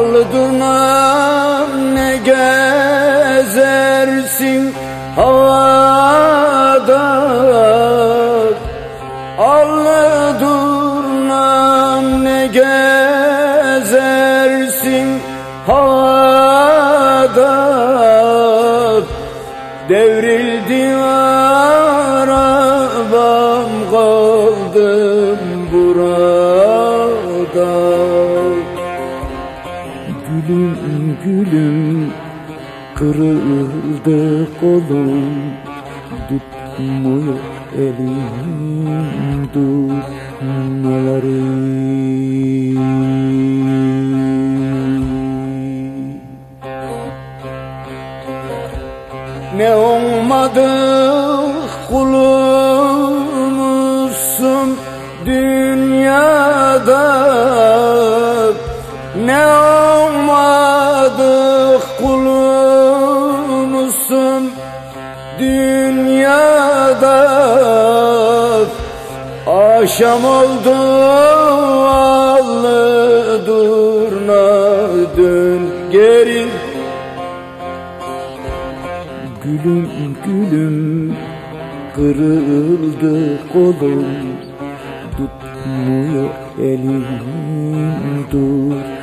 Aldırmam ne gezersin havada? Allı durnam ne gezersin havada? Devrildi arabam Gülüm gülüm. Kırıldı kolum. Tutmuyor elim. Durmaları Ne olmadı kulumuzsun dünyada dünyada Akşam oldu allı durna dön geri. Gülüm gülüm kırıldı kolum. Tutmuyor elim durmaları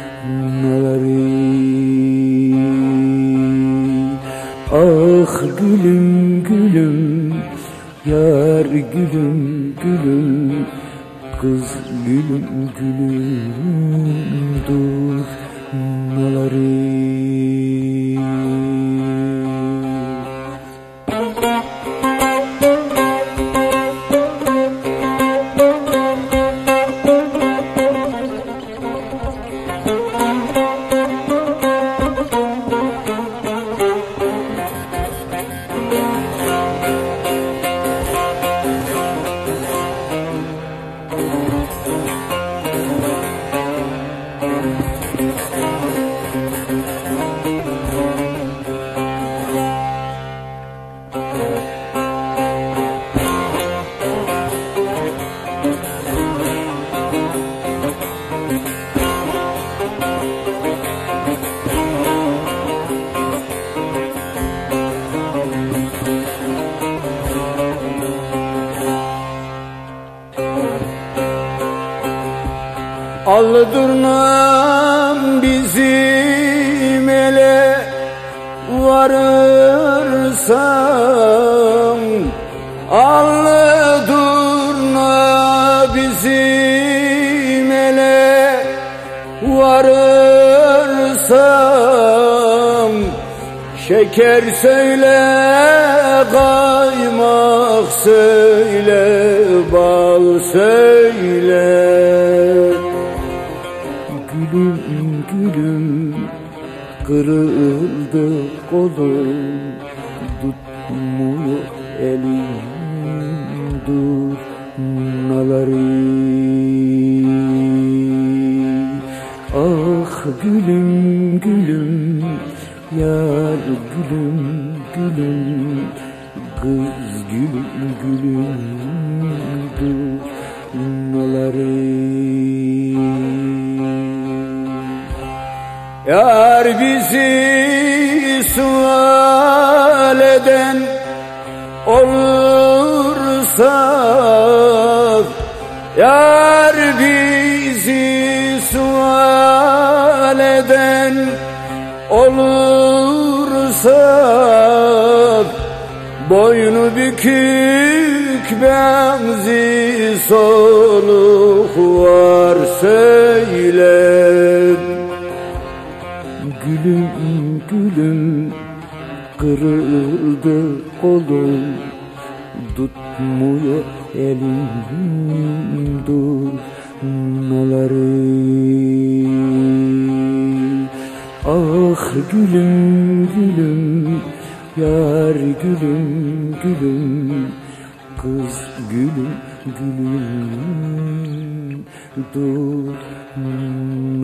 Ah gülüm gülüm Yar gülüm gülüm. Kız gülüm gülüm durmaları Aldırmam bizim ele varırsam Aldırma bizim ele varırsam Şeker söyle kaymak söyle bal söyle Gülüm gülüm kırıldı kolum. Tutmuyor elim durmaları. Gülüm gülüm Yar gülüm gülüm. Kız gülüm gülüm Durnaları Yar bizi sual eden olursa Yar bizi sual eden olursa Boynu bükük benzi soluk var söyle gülüm kırıldı kolum. Tutmuyor elim durnaları Ah gülüm gülüm yar gülüm gülüm. Kız gülüm gülüm durnaları